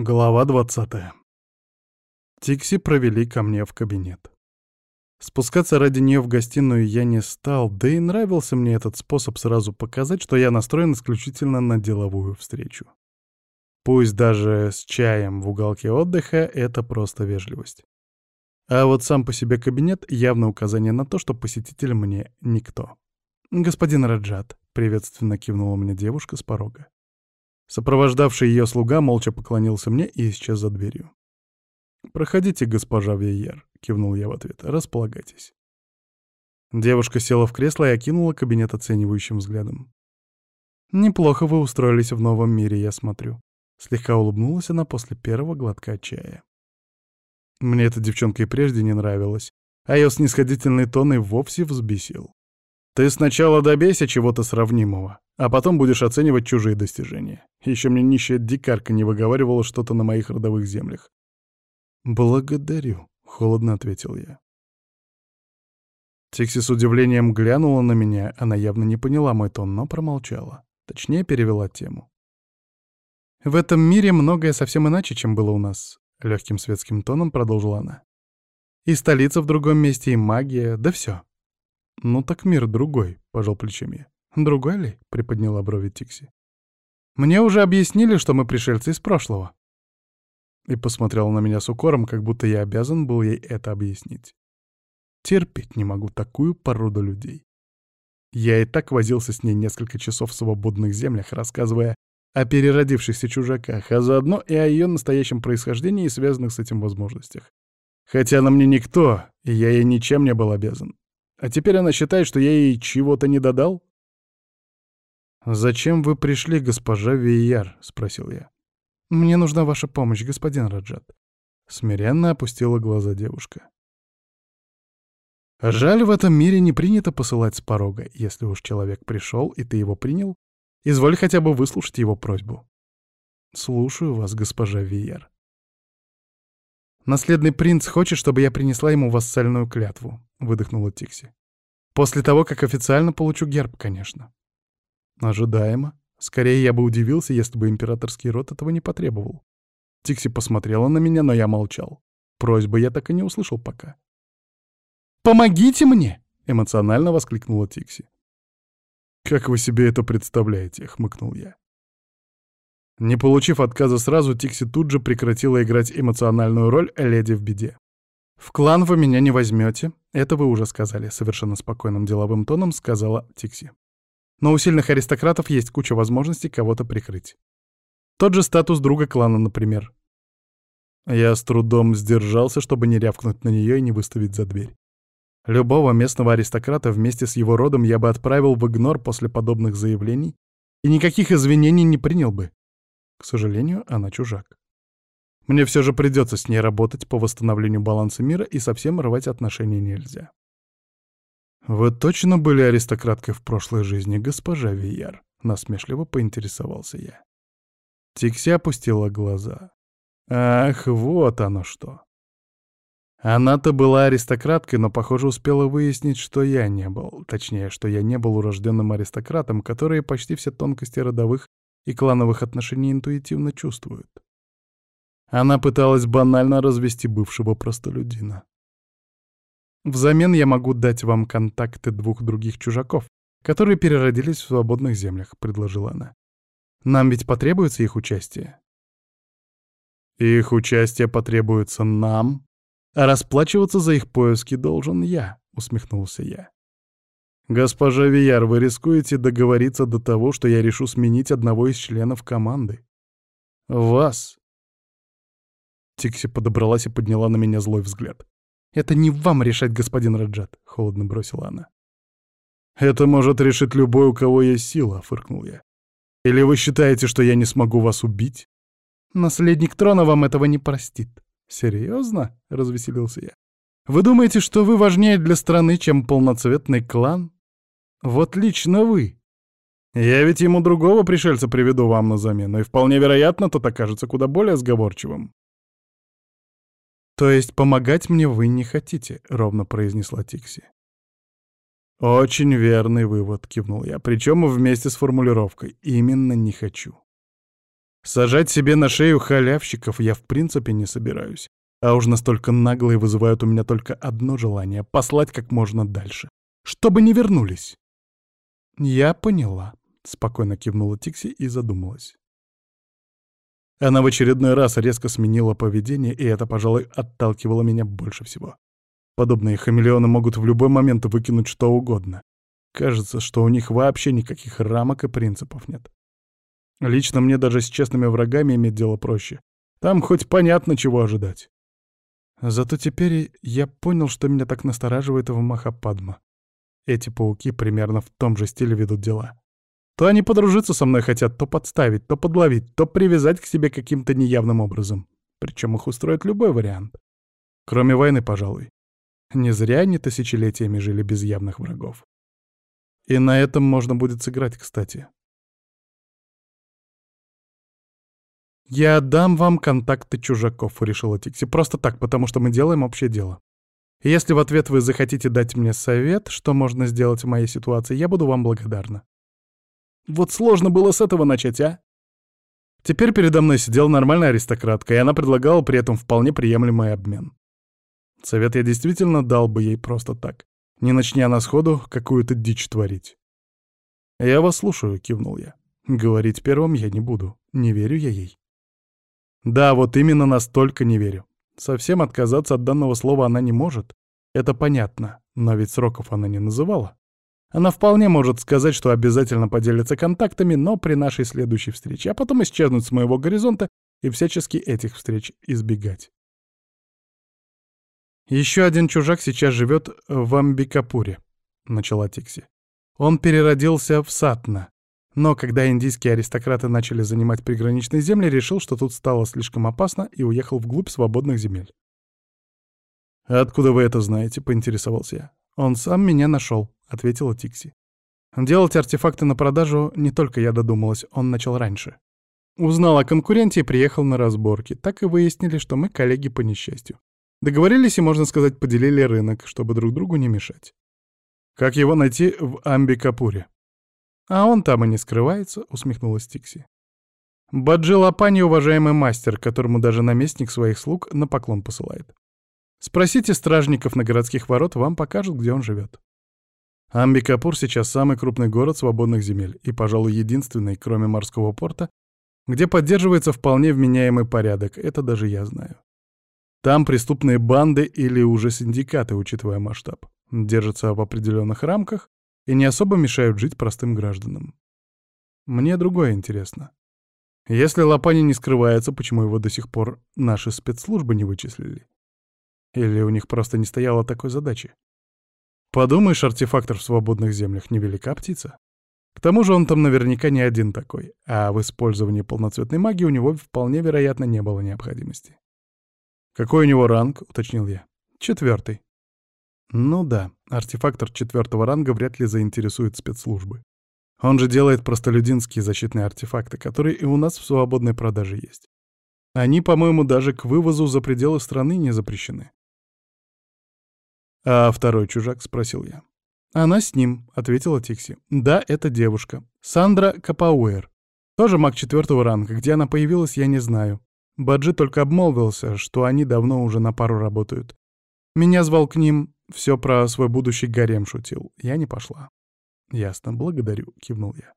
Глава 20. Тикси провели ко мне в кабинет. Спускаться ради нее в гостиную я не стал, да и нравился мне этот способ сразу показать, что я настроен исключительно на деловую встречу. Пусть даже с чаем в уголке отдыха — это просто вежливость. А вот сам по себе кабинет — явно указание на то, что посетитель мне никто. «Господин Раджат», — приветственно кивнула мне девушка с порога. Сопровождавший ее слуга молча поклонился мне и исчез за дверью. «Проходите, госпожа Вейер», — кивнул я в ответ. «Располагайтесь». Девушка села в кресло и окинула кабинет оценивающим взглядом. «Неплохо вы устроились в новом мире, я смотрю». Слегка улыбнулась она после первого глотка чая. Мне эта девчонка и прежде не нравилась, а ее снисходительный тон и вовсе взбесил. «Ты сначала добейся чего-то сравнимого, а потом будешь оценивать чужие достижения. Еще мне нищая дикарка не выговаривала что-то на моих родовых землях. «Благодарю», — холодно ответил я. Тикси с удивлением глянула на меня, она явно не поняла мой тон, но промолчала. Точнее, перевела тему. «В этом мире многое совсем иначе, чем было у нас», — легким светским тоном продолжила она. «И столица в другом месте, и магия, да все. «Ну так мир другой», — пожал плечами. «Другой ли?» — приподняла брови Тикси. «Мне уже объяснили, что мы пришельцы из прошлого». И посмотрела на меня с укором, как будто я обязан был ей это объяснить. Терпеть не могу такую породу людей. Я и так возился с ней несколько часов в свободных землях, рассказывая о переродившихся чужаках, а заодно и о ее настоящем происхождении и связанных с этим возможностях. Хотя она мне никто, и я ей ничем не был обязан. А теперь она считает, что я ей чего-то не додал? «Зачем вы пришли, госпожа Вияр?» — спросил я. «Мне нужна ваша помощь, господин Раджат». Смиренно опустила глаза девушка. Жаль, в этом мире не принято посылать с порога. Если уж человек пришел, и ты его принял, изволь хотя бы выслушать его просьбу. Слушаю вас, госпожа Вияр. Наследный принц хочет, чтобы я принесла ему вассальную клятву, выдохнула Тикси. После того, как официально получу герб, конечно. Ожидаемо. Скорее, я бы удивился, если бы императорский род этого не потребовал. Тикси посмотрела на меня, но я молчал. Просьбы я так и не услышал пока. «Помогите мне!» — эмоционально воскликнула Тикси. «Как вы себе это представляете?» — хмыкнул я. Не получив отказа сразу, Тикси тут же прекратила играть эмоциональную роль леди в беде. «В клан вы меня не возьмете, это вы уже сказали», — совершенно спокойным деловым тоном сказала Тикси. Но у сильных аристократов есть куча возможностей кого-то прикрыть. Тот же статус друга клана, например. Я с трудом сдержался, чтобы не рявкнуть на нее и не выставить за дверь. Любого местного аристократа вместе с его родом я бы отправил в игнор после подобных заявлений и никаких извинений не принял бы. К сожалению, она чужак. Мне все же придется с ней работать по восстановлению баланса мира, и совсем рвать отношения нельзя. «Вы точно были аристократкой в прошлой жизни, госпожа Вияр?» — насмешливо поинтересовался я. Тикси опустила глаза. «Ах, вот оно что!» Она-то была аристократкой, но, похоже, успела выяснить, что я не был. Точнее, что я не был урожденным аристократом, которые почти все тонкости родовых и клановых отношений интуитивно чувствуют. Она пыталась банально развести бывшего простолюдина. Взамен я могу дать вам контакты двух других чужаков, которые переродились в свободных землях», — предложила она. «Нам ведь потребуется их участие». «Их участие потребуется нам, а расплачиваться за их поиски должен я», — усмехнулся я. «Госпожа Вияр, вы рискуете договориться до того, что я решу сменить одного из членов команды. Вас». Тикси подобралась и подняла на меня злой взгляд. «Это не вам решать, господин Раджат», — холодно бросила она. «Это может решить любой, у кого есть сила», — фыркнул я. «Или вы считаете, что я не смогу вас убить?» «Наследник трона вам этого не простит». «Серьезно?» — развеселился я. «Вы думаете, что вы важнее для страны, чем полноцветный клан? Вот лично вы. Я ведь ему другого пришельца приведу вам на замену, и вполне вероятно, тот окажется куда более сговорчивым. «То есть помогать мне вы не хотите?» — ровно произнесла Тикси. «Очень верный вывод», — кивнул я, причем вместе с формулировкой «именно не хочу». Сажать себе на шею халявщиков я в принципе не собираюсь. А уж настолько наглые вызывают у меня только одно желание — послать как можно дальше. Чтобы не вернулись. «Я поняла», — спокойно кивнула Тикси и задумалась. Она в очередной раз резко сменила поведение, и это, пожалуй, отталкивало меня больше всего. Подобные хамелеоны могут в любой момент выкинуть что угодно. Кажется, что у них вообще никаких рамок и принципов нет. Лично мне даже с честными врагами иметь дело проще. Там хоть понятно, чего ожидать. Зато теперь я понял, что меня так настораживает в Махападма. Эти пауки примерно в том же стиле ведут дела. То они подружиться со мной хотят, то подставить, то подловить, то привязать к себе каким-то неявным образом. Причем их устроит любой вариант. Кроме войны, пожалуй. Не зря они тысячелетиями жили без явных врагов. И на этом можно будет сыграть, кстати. «Я отдам вам контакты чужаков», — решила Тикси. «Просто так, потому что мы делаем общее дело. Если в ответ вы захотите дать мне совет, что можно сделать в моей ситуации, я буду вам благодарна». Вот сложно было с этого начать, а? Теперь передо мной сидела нормальная аристократка, и она предлагала при этом вполне приемлемый обмен. Совет я действительно дал бы ей просто так, не начни она сходу какую-то дичь творить. «Я вас слушаю», — кивнул я. «Говорить первым я не буду, не верю я ей». Да, вот именно настолько не верю. Совсем отказаться от данного слова она не может. Это понятно, но ведь сроков она не называла. Она вполне может сказать, что обязательно поделится контактами, но при нашей следующей встрече, а потом исчезнуть с моего горизонта и всячески этих встреч избегать. «Еще один чужак сейчас живет в Амбикапуре», — начала Тикси. «Он переродился в Сатна, но когда индийские аристократы начали занимать приграничные земли, решил, что тут стало слишком опасно и уехал вглубь свободных земель. «Откуда вы это знаете?» — поинтересовался я. «Он сам меня нашел», — ответила Тикси. Делать артефакты на продажу не только я додумалась, он начал раньше. Узнал о конкуренте и приехал на разборки. Так и выяснили, что мы коллеги по несчастью. Договорились и, можно сказать, поделили рынок, чтобы друг другу не мешать. Как его найти в Амбикапуре? «А он там и не скрывается», — усмехнулась Тикси. «Баджи Лапани — уважаемый мастер, которому даже наместник своих слуг на поклон посылает. Спросите стражников на городских ворот, вам покажут, где он живет. Амбикапур сейчас самый крупный город свободных земель и, пожалуй, единственный, кроме морского порта, где поддерживается вполне вменяемый порядок, это даже я знаю. Там преступные банды или уже синдикаты, учитывая масштаб, держатся в определенных рамках и не особо мешают жить простым гражданам. Мне другое интересно. Если Лопани не скрывается, почему его до сих пор наши спецслужбы не вычислили? Или у них просто не стояло такой задачи? Подумаешь, артефактор в свободных землях — невелика птица. К тому же он там наверняка не один такой, а в использовании полноцветной магии у него вполне вероятно не было необходимости. «Какой у него ранг?» — уточнил я. «Четвертый». Ну да, артефактор четвертого ранга вряд ли заинтересует спецслужбы. Он же делает простолюдинские защитные артефакты, которые и у нас в свободной продаже есть. Они, по-моему, даже к вывозу за пределы страны не запрещены. «А второй чужак?» — спросил я. «Она с ним», — ответила Тикси. «Да, это девушка. Сандра Капауэр. Тоже маг четвертого ранга. Где она появилась, я не знаю. Баджи только обмолвился, что они давно уже на пару работают. Меня звал к ним все про свой будущий гарем шутил. Я не пошла. «Ясно, благодарю», — кивнул я.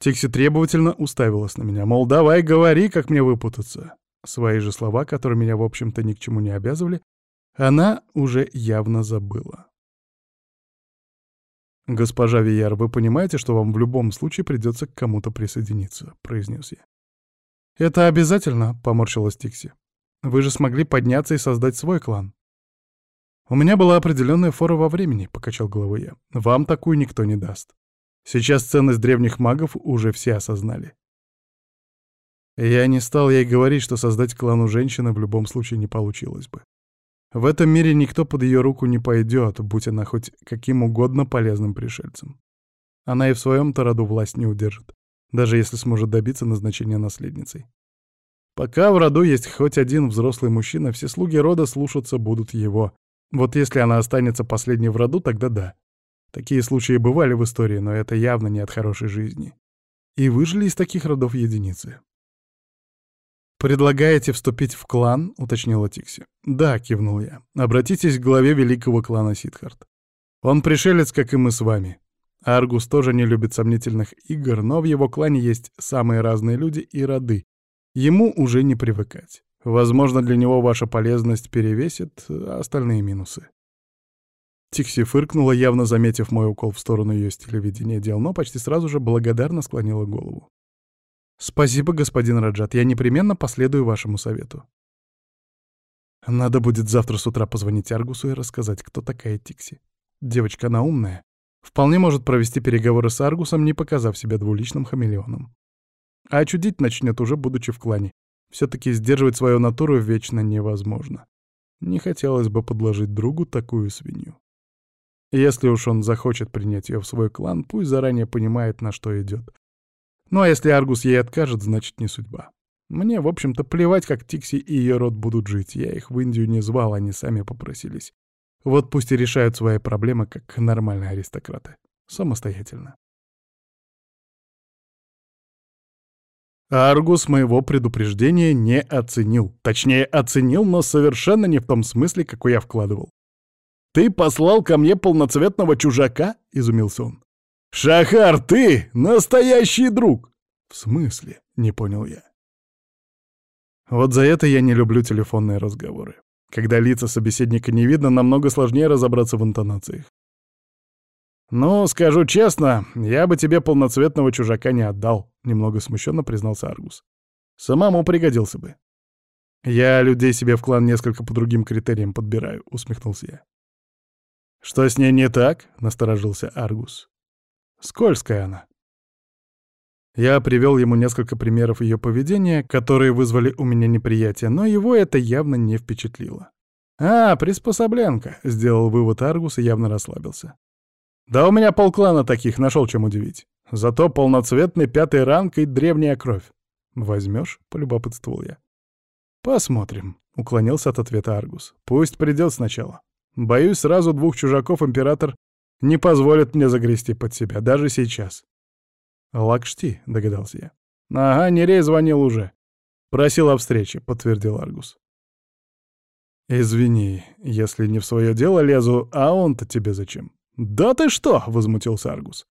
Тикси требовательно уставилась на меня, мол, давай говори, как мне выпутаться. Свои же слова, которые меня, в общем-то, ни к чему не обязывали, она уже явно забыла. «Госпожа Вияр, вы понимаете, что вам в любом случае придется к кому-то присоединиться», — произнес я. «Это обязательно», — поморщилась Тикси. «Вы же смогли подняться и создать свой клан. «У меня была определенная фора во времени», — покачал головой я. «Вам такую никто не даст. Сейчас ценность древних магов уже все осознали». Я не стал ей говорить, что создать клан у женщины в любом случае не получилось бы. В этом мире никто под ее руку не пойдет, будь она хоть каким угодно полезным пришельцем. Она и в своем-то роду власть не удержит, даже если сможет добиться назначения наследницей. Пока в роду есть хоть один взрослый мужчина, все слуги рода слушаться будут его, вот если она останется последней в роду, тогда да. Такие случаи бывали в истории, но это явно не от хорошей жизни. И выжили из таких родов единицы. «Предлагаете вступить в клан?» — уточнила Тикси. «Да», — кивнул я. «Обратитесь к главе великого клана Сидхарт. Он пришелец, как и мы с вами. Аргус тоже не любит сомнительных игр, но в его клане есть самые разные люди и роды. Ему уже не привыкать. Возможно, для него ваша полезность перевесит а остальные минусы. Тикси фыркнула, явно заметив мой укол в сторону ее стиля ведения дел, но почти сразу же благодарно склонила голову. «Спасибо, господин Раджат, я непременно последую вашему совету». Надо будет завтра с утра позвонить Аргусу и рассказать, кто такая Тикси. Девочка, она умная. Вполне может провести переговоры с Аргусом, не показав себя двуличным хамелеоном. А чудить начнет уже будучи в клане. Все-таки сдерживать свою натуру вечно невозможно. Не хотелось бы подложить другу такую свинью. Если уж он захочет принять ее в свой клан, пусть заранее понимает, на что идет. Ну а если Аргус ей откажет, значит не судьба. Мне, в общем-то, плевать, как Тикси и ее род будут жить. Я их в Индию не звал, они сами попросились. Вот пусть и решают свои проблемы, как нормальные аристократы. Самостоятельно. Аргус моего предупреждения не оценил. Точнее, оценил, но совершенно не в том смысле, какой я вкладывал. «Ты послал ко мне полноцветного чужака?» — изумился он. «Шахар, ты настоящий друг!» «В смысле?» — не понял я. Вот за это я не люблю телефонные разговоры. Когда лица собеседника не видно, намного сложнее разобраться в интонациях. «Ну, скажу честно, я бы тебе полноцветного чужака не отдал», — немного смущенно признался Аргус. «Самому пригодился бы». «Я людей себе в клан несколько по другим критериям подбираю», — усмехнулся я. «Что с ней не так?» — насторожился Аргус. «Скользкая она». Я привел ему несколько примеров ее поведения, которые вызвали у меня неприятие, но его это явно не впечатлило. «А, приспособленка», — сделал вывод Аргус и явно расслабился. «Да у меня полклана таких, нашел чем удивить. Зато полноцветный пятый ранг и древняя кровь. Возьмешь?» — полюбопытствовал я. «Посмотрим», — уклонился от ответа Аргус. «Пусть придет сначала. Боюсь, сразу двух чужаков император не позволит мне загрести под себя, даже сейчас. «Лакшти», — догадался я. «Ага, Нерей звонил уже. Просил о встрече», — подтвердил Аргус. «Извини, если не в свое дело лезу, а он-то тебе зачем?» «Да ты что!» — возмутился Аргус.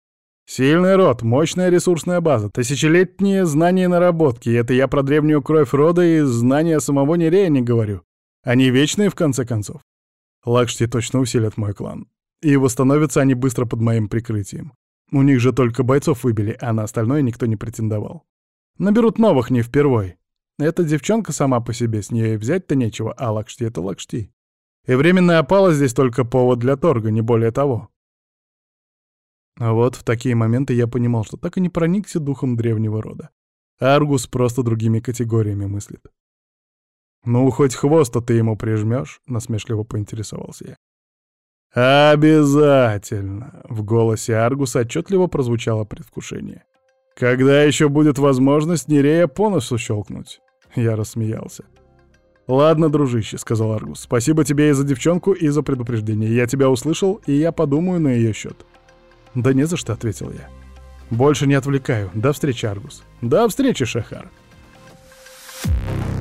«Сильный род, мощная ресурсная база, тысячелетние знания и наработки, это я про древнюю кровь рода и знания самого Нерея не говорю. Они вечные, в конце концов. Лакшти точно усилят мой клан. И восстановятся они быстро под моим прикрытием. У них же только бойцов выбили, а на остальное никто не претендовал. Наберут новых не впервой. Эта девчонка сама по себе, с нее взять-то нечего, а лакшти — это лакшти. И временная опала здесь только повод для торга, не более того. А вот в такие моменты я понимал, что так и не проникся духом древнего рода. Аргус просто другими категориями мыслит. «Ну, хоть хвост-то ты ему прижмешь?» — насмешливо поинтересовался я. «Обязательно!» — в голосе Аргуса отчетливо прозвучало предвкушение. «Когда еще будет возможность Нерея по носу щелкнуть?» Я рассмеялся. «Ладно, дружище», — сказал Аргус, — «спасибо тебе и за девчонку, и за предупреждение. Я тебя услышал, и я подумаю на ее счет». «Да не за что», — ответил я. «Больше не отвлекаю. До встречи, Аргус». «До встречи, Шахар». Thank